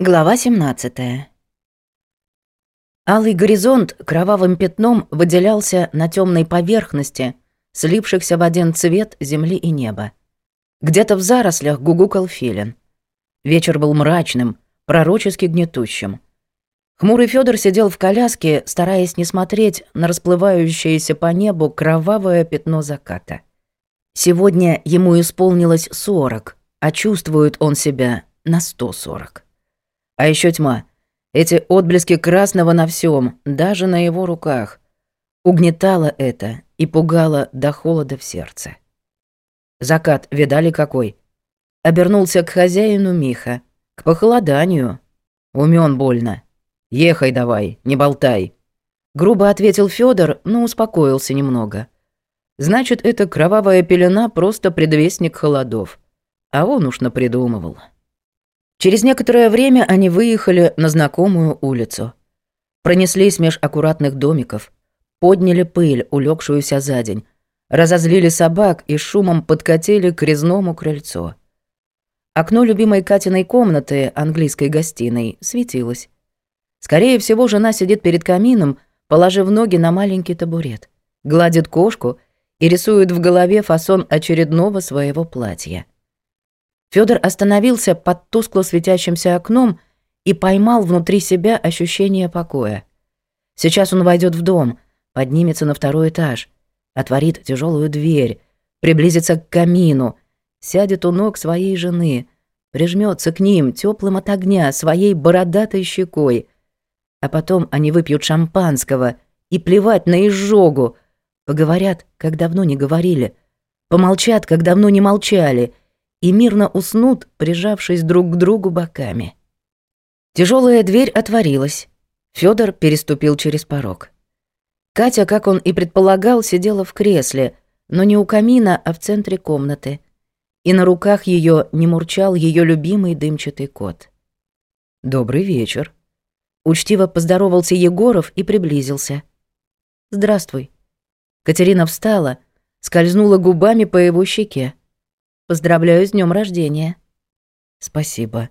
Глава 17. Алый горизонт кровавым пятном выделялся на темной поверхности, слипшихся в один цвет земли и неба. Где-то в зарослях гугукал филин. Вечер был мрачным, пророчески гнетущим. Хмурый Федор сидел в коляске, стараясь не смотреть на расплывающееся по небу кровавое пятно заката. Сегодня ему исполнилось сорок, а чувствует он себя на сто сорок. А еще тьма. Эти отблески красного на всем, даже на его руках. Угнетало это и пугало до холода в сердце. Закат видали какой? Обернулся к хозяину Миха. К похолоданию. Умён больно. Ехай давай, не болтай. Грубо ответил Федор, но успокоился немного. Значит, эта кровавая пелена просто предвестник холодов. А он уж напридумывал. Через некоторое время они выехали на знакомую улицу. Пронеслись меж аккуратных домиков, подняли пыль, улегшуюся за день, разозлили собак и шумом подкатили к резному крыльцу. Окно любимой Катиной комнаты, английской гостиной, светилось. Скорее всего, жена сидит перед камином, положив ноги на маленький табурет, гладит кошку и рисует в голове фасон очередного своего платья — Федор остановился под тускло светящимся окном и поймал внутри себя ощущение покоя. Сейчас он войдет в дом, поднимется на второй этаж, отворит тяжелую дверь, приблизится к камину, сядет у ног своей жены, прижмется к ним теплым от огня своей бородатой щекой. А потом они выпьют шампанского и плевать на изжогу, поговорят, как давно не говорили, помолчат, как давно не молчали — и мирно уснут, прижавшись друг к другу боками. Тяжелая дверь отворилась. Федор переступил через порог. Катя, как он и предполагал, сидела в кресле, но не у камина, а в центре комнаты. И на руках ее не мурчал ее любимый дымчатый кот. «Добрый вечер», Учтиво поздоровался Егоров и приблизился. «Здравствуй». Катерина встала, скользнула губами по его щеке. Поздравляю с днем рождения». «Спасибо».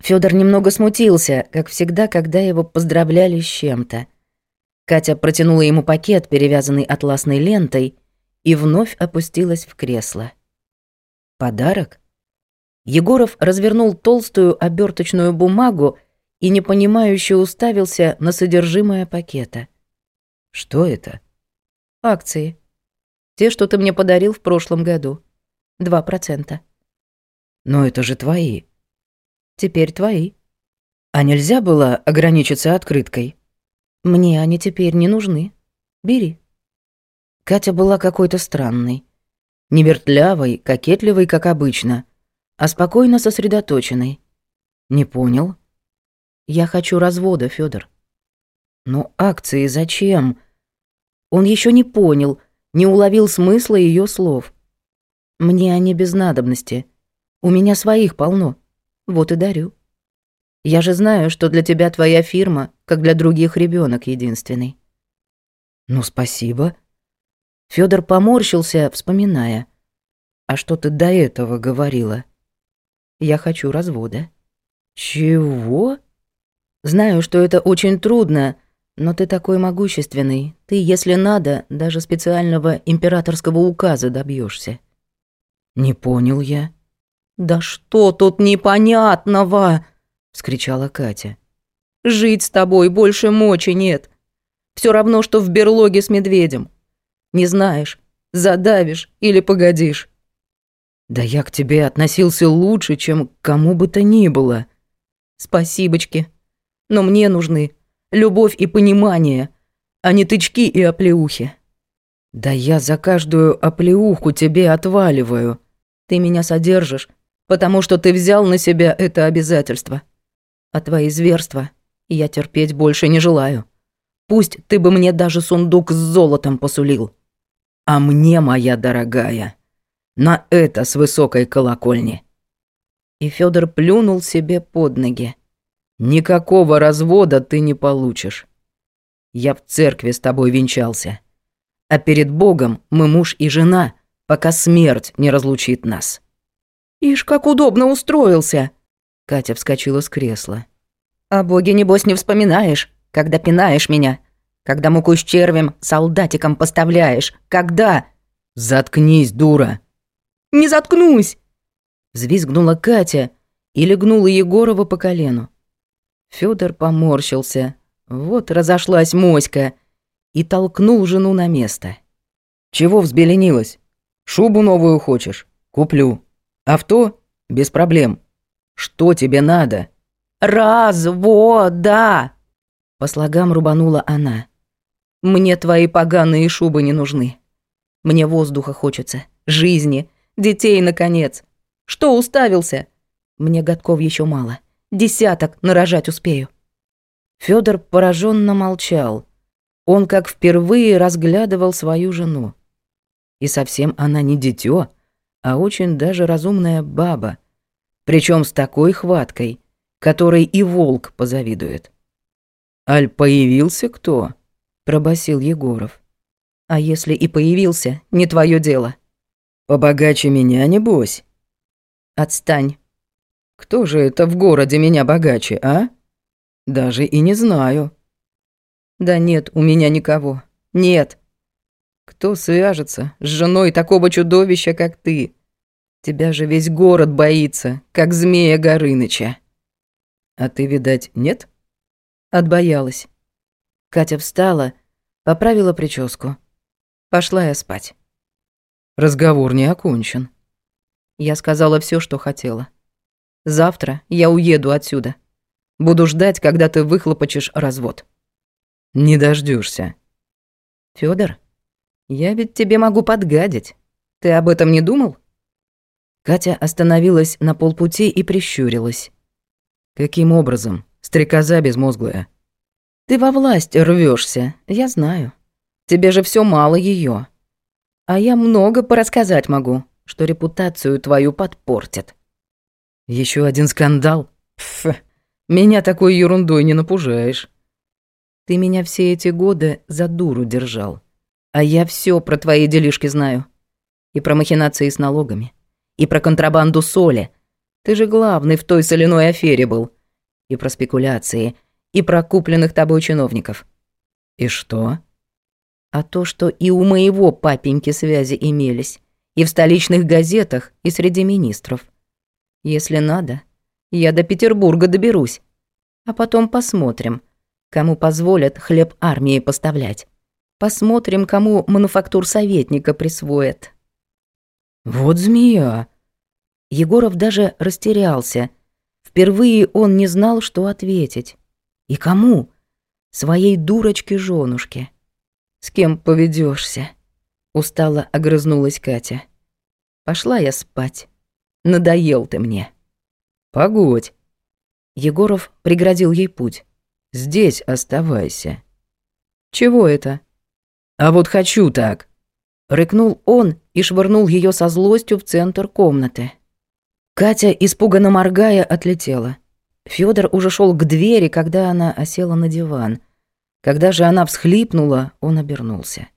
Федор немного смутился, как всегда, когда его поздравляли с чем-то. Катя протянула ему пакет, перевязанный атласной лентой, и вновь опустилась в кресло. «Подарок?» Егоров развернул толстую оберточную бумагу и непонимающе уставился на содержимое пакета. «Что это?» «Акции. Те, что ты мне подарил в прошлом году» два процента. Но это же твои. Теперь твои. А нельзя было ограничиться открыткой? Мне они теперь не нужны. Бери. Катя была какой-то странной. Не вертлявой, кокетливой, как обычно, а спокойно сосредоточенной. Не понял. Я хочу развода, Федор. Но акции зачем? Он еще не понял, не уловил смысла ее слов. Мне они без надобности. У меня своих полно. Вот и дарю. Я же знаю, что для тебя твоя фирма, как для других ребенок единственный. Ну, спасибо. Федор поморщился, вспоминая. А что ты до этого говорила? Я хочу развода. Чего? Знаю, что это очень трудно, но ты такой могущественный. Ты, если надо, даже специального императорского указа добьешься. Не понял я. «Да что тут непонятного?» – вскричала Катя. «Жить с тобой больше мочи нет. Все равно, что в берлоге с медведем. Не знаешь, задавишь или погодишь». «Да я к тебе относился лучше, чем к кому бы то ни было». «Спасибочки. Но мне нужны любовь и понимание, а не тычки и оплеухи». «Да я за каждую оплеуху тебе отваливаю», ты меня содержишь, потому что ты взял на себя это обязательство. А твои зверства я терпеть больше не желаю. Пусть ты бы мне даже сундук с золотом посулил. А мне, моя дорогая, на это с высокой колокольни. И Федор плюнул себе под ноги. Никакого развода ты не получишь. Я в церкви с тобой венчался. А перед Богом мы муж и жена — пока смерть не разлучит нас». «Ишь, как удобно устроился!» Катя вскочила с кресла. «О боге, небось, не вспоминаешь, когда пинаешь меня, когда муку с червем солдатиком поставляешь, когда...» «Заткнись, дура!» «Не заткнусь!» Звизгнула Катя и легнула Егорова по колену. Федор поморщился. Вот разошлась моська. И толкнул жену на место. «Чего взбеленилась? Шубу новую хочешь? Куплю. Авто? Без проблем. Что тебе надо? Развода! По слогам рубанула она. Мне твои поганые шубы не нужны. Мне воздуха хочется, жизни, детей, наконец. Что уставился? Мне годков еще мало. Десяток нарожать успею. Федор пораженно молчал. Он как впервые разглядывал свою жену. И совсем она не дитё, а очень даже разумная баба. Причём с такой хваткой, которой и волк позавидует. «Аль появился кто?» – пробасил Егоров. «А если и появился, не твое дело». «Побогаче меня, не небось?» «Отстань». «Кто же это в городе меня богаче, а?» «Даже и не знаю». «Да нет у меня никого. Нет». Кто свяжется с женой такого чудовища, как ты? Тебя же весь город боится, как змея Горыныча. А ты, видать, нет? Отбоялась. Катя встала, поправила прическу. Пошла я спать. Разговор не окончен. Я сказала все, что хотела. Завтра я уеду отсюда. Буду ждать, когда ты выхлопочешь развод. Не дождешься. Федор? Я ведь тебе могу подгадить. Ты об этом не думал? Катя остановилась на полпути и прищурилась. Каким образом? Стрекоза безмозглая. Ты во власть рвешься, я знаю. Тебе же все мало ее. А я много порассказать могу, что репутацию твою подпортят. Еще один скандал? Пф, меня такой ерундой не напужаешь. Ты меня все эти годы за дуру держал. А я все про твои делишки знаю. И про махинации с налогами. И про контрабанду соли. Ты же главный в той соляной афере был. И про спекуляции. И про купленных тобой чиновников. И что? А то, что и у моего папеньки связи имелись. И в столичных газетах, и среди министров. Если надо, я до Петербурга доберусь. А потом посмотрим, кому позволят хлеб армии поставлять. Посмотрим, кому мануфактур советника присвоят». «Вот змея!» Егоров даже растерялся. Впервые он не знал, что ответить. «И кому?» «Своей дурочке-женушке». «С кем поведешься? устало огрызнулась Катя. «Пошла я спать. Надоел ты мне». «Погодь!» Егоров преградил ей путь. «Здесь оставайся». «Чего это?» А вот хочу так!» Рыкнул он и швырнул ее со злостью в центр комнаты. Катя, испуганно моргая, отлетела. Федор уже шел к двери, когда она осела на диван. Когда же она всхлипнула, он обернулся.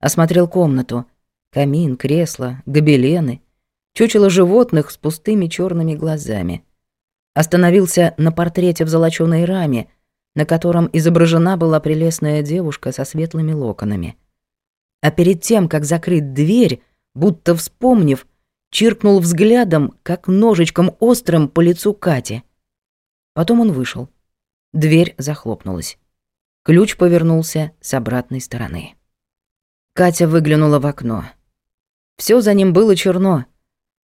Осмотрел комнату. Камин, кресло, гобелены. Чучело животных с пустыми черными глазами. Остановился на портрете в золочёной раме — на котором изображена была прелестная девушка со светлыми локонами. А перед тем, как закрыть дверь, будто вспомнив, чиркнул взглядом, как ножичком острым по лицу Кати. Потом он вышел. Дверь захлопнулась. Ключ повернулся с обратной стороны. Катя выглянула в окно. Все за ним было черно.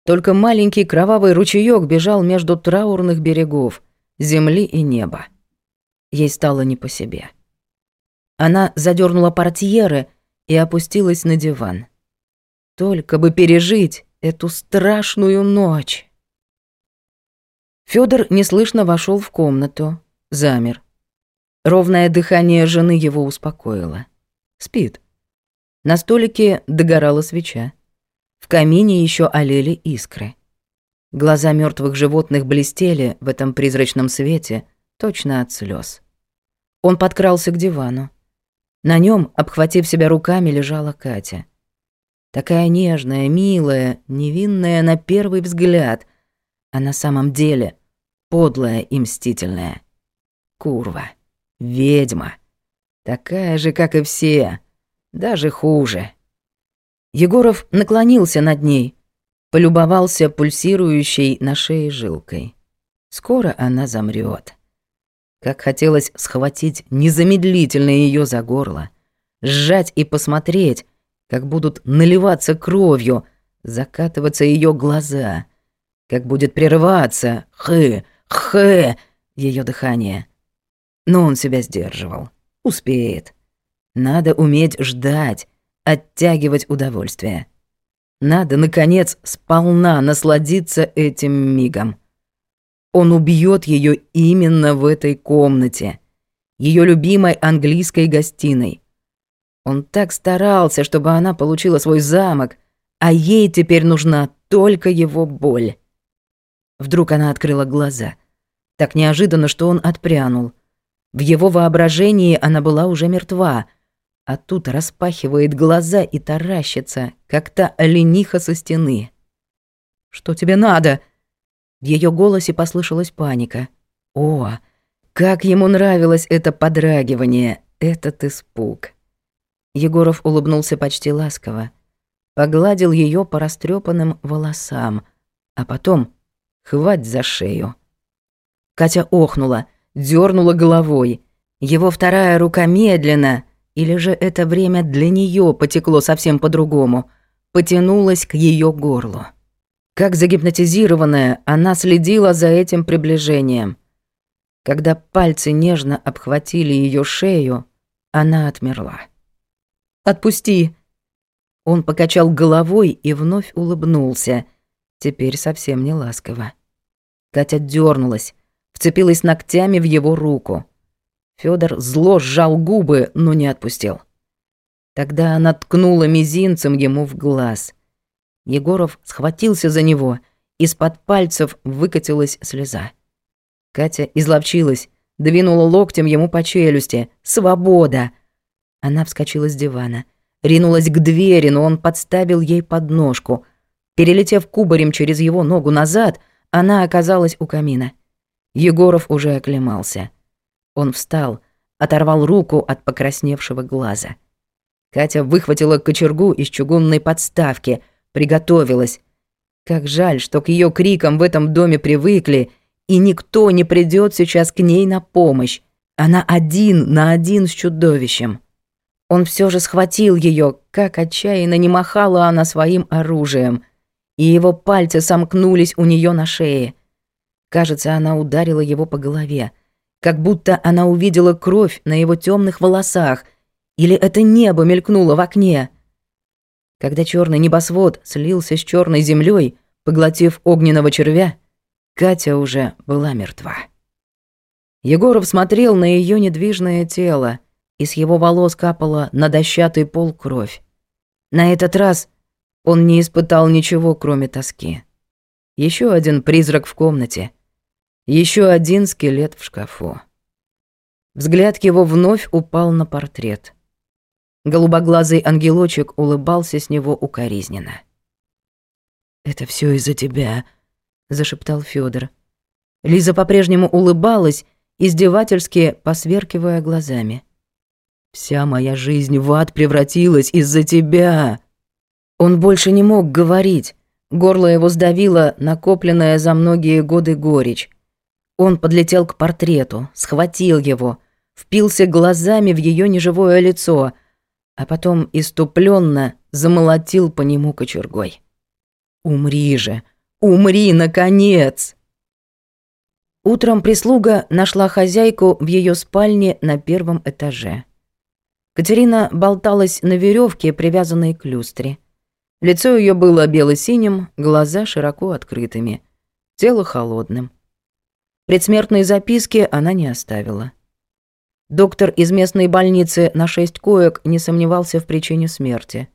Только маленький кровавый ручеёк бежал между траурных берегов, земли и неба. Ей стало не по себе. Она задернула портьеры и опустилась на диван. Только бы пережить эту страшную ночь. Федор неслышно вошел в комнату, замер. Ровное дыхание жены его успокоило. Спит. На столике догорала свеча. В камине еще олели искры. Глаза мертвых животных блестели в этом призрачном свете — точно от слез. Он подкрался к дивану. На нем, обхватив себя руками, лежала Катя. Такая нежная, милая, невинная на первый взгляд, а на самом деле подлая и мстительная. Курва. Ведьма. Такая же, как и все. Даже хуже. Егоров наклонился над ней, полюбовался пульсирующей на шее жилкой. Скоро она замрет. Как хотелось схватить незамедлительно ее за горло, сжать и посмотреть, как будут наливаться кровью, закатываться ее глаза, как будет прерываться «хы», «хы» ее дыхание. Но он себя сдерживал. Успеет. Надо уметь ждать, оттягивать удовольствие. Надо, наконец, сполна насладиться этим мигом. Он убьет ее именно в этой комнате, ее любимой английской гостиной. Он так старался, чтобы она получила свой замок, а ей теперь нужна только его боль. Вдруг она открыла глаза. Так неожиданно, что он отпрянул. В его воображении она была уже мертва, а тут распахивает глаза и таращится, как та олениха со стены. «Что тебе надо?» В ее голосе послышалась паника. О, как ему нравилось это подрагивание, этот испуг. Егоров улыбнулся почти ласково, погладил ее по растрепанным волосам, а потом хвать за шею. Катя охнула, дернула головой. Его вторая рука медленно, или же это время для нее потекло совсем по-другому, потянулась к ее горлу. Как загипнотизированная, она следила за этим приближением. Когда пальцы нежно обхватили ее шею, она отмерла. «Отпусти!» Он покачал головой и вновь улыбнулся, теперь совсем не ласково. Катя дернулась, вцепилась ногтями в его руку. Федор зло сжал губы, но не отпустил. Тогда она ткнула мизинцем ему в глаз — Егоров схватился за него. Из-под пальцев выкатилась слеза. Катя изловчилась, двинула локтем ему по челюсти. «Свобода!» Она вскочила с дивана, ринулась к двери, но он подставил ей подножку. Перелетев кубарем через его ногу назад, она оказалась у камина. Егоров уже оклемался. Он встал, оторвал руку от покрасневшего глаза. Катя выхватила кочергу из чугунной подставки — приготовилась. Как жаль, что к ее крикам в этом доме привыкли, и никто не придет сейчас к ней на помощь. Она один на один с чудовищем. Он все же схватил ее, как отчаянно не махала она своим оружием, и его пальцы сомкнулись у нее на шее. Кажется, она ударила его по голове, как будто она увидела кровь на его темных волосах, или это небо мелькнуло в окне когда черный небосвод слился с черной землей, поглотив огненного червя, Катя уже была мертва. Егоров смотрел на ее недвижное тело, и с его волос капала на дощатый пол кровь. На этот раз он не испытал ничего, кроме тоски. Еще один призрак в комнате, еще один скелет в шкафу. Взгляд его вновь упал на портрет — Голубоглазый ангелочек улыбался с него укоризненно. «Это все из-за тебя», — зашептал Федор. Лиза по-прежнему улыбалась, издевательски посверкивая глазами. «Вся моя жизнь в ад превратилась из-за тебя!» Он больше не мог говорить. Горло его сдавило накопленная за многие годы горечь. Он подлетел к портрету, схватил его, впился глазами в ее неживое лицо — а потом иступленно замолотил по нему кочергой. «Умри же! Умри, наконец!» Утром прислуга нашла хозяйку в ее спальне на первом этаже. Катерина болталась на веревке, привязанной к люстре. Лицо ее было бело-синим, глаза широко открытыми, тело холодным. Предсмертной записки она не оставила. Доктор из местной больницы на шесть коек не сомневался в причине смерти.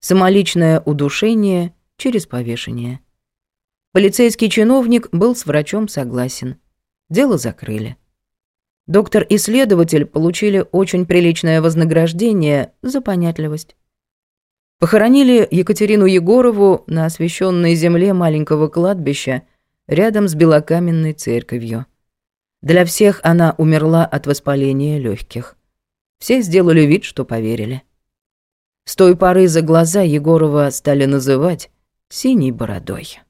Самоличное удушение через повешение. Полицейский чиновник был с врачом согласен. Дело закрыли. Доктор и следователь получили очень приличное вознаграждение за понятливость. Похоронили Екатерину Егорову на освященной земле маленького кладбища рядом с белокаменной церковью. Для всех она умерла от воспаления легких. Все сделали вид, что поверили. С той поры за глаза Егорова стали называть «синей бородой».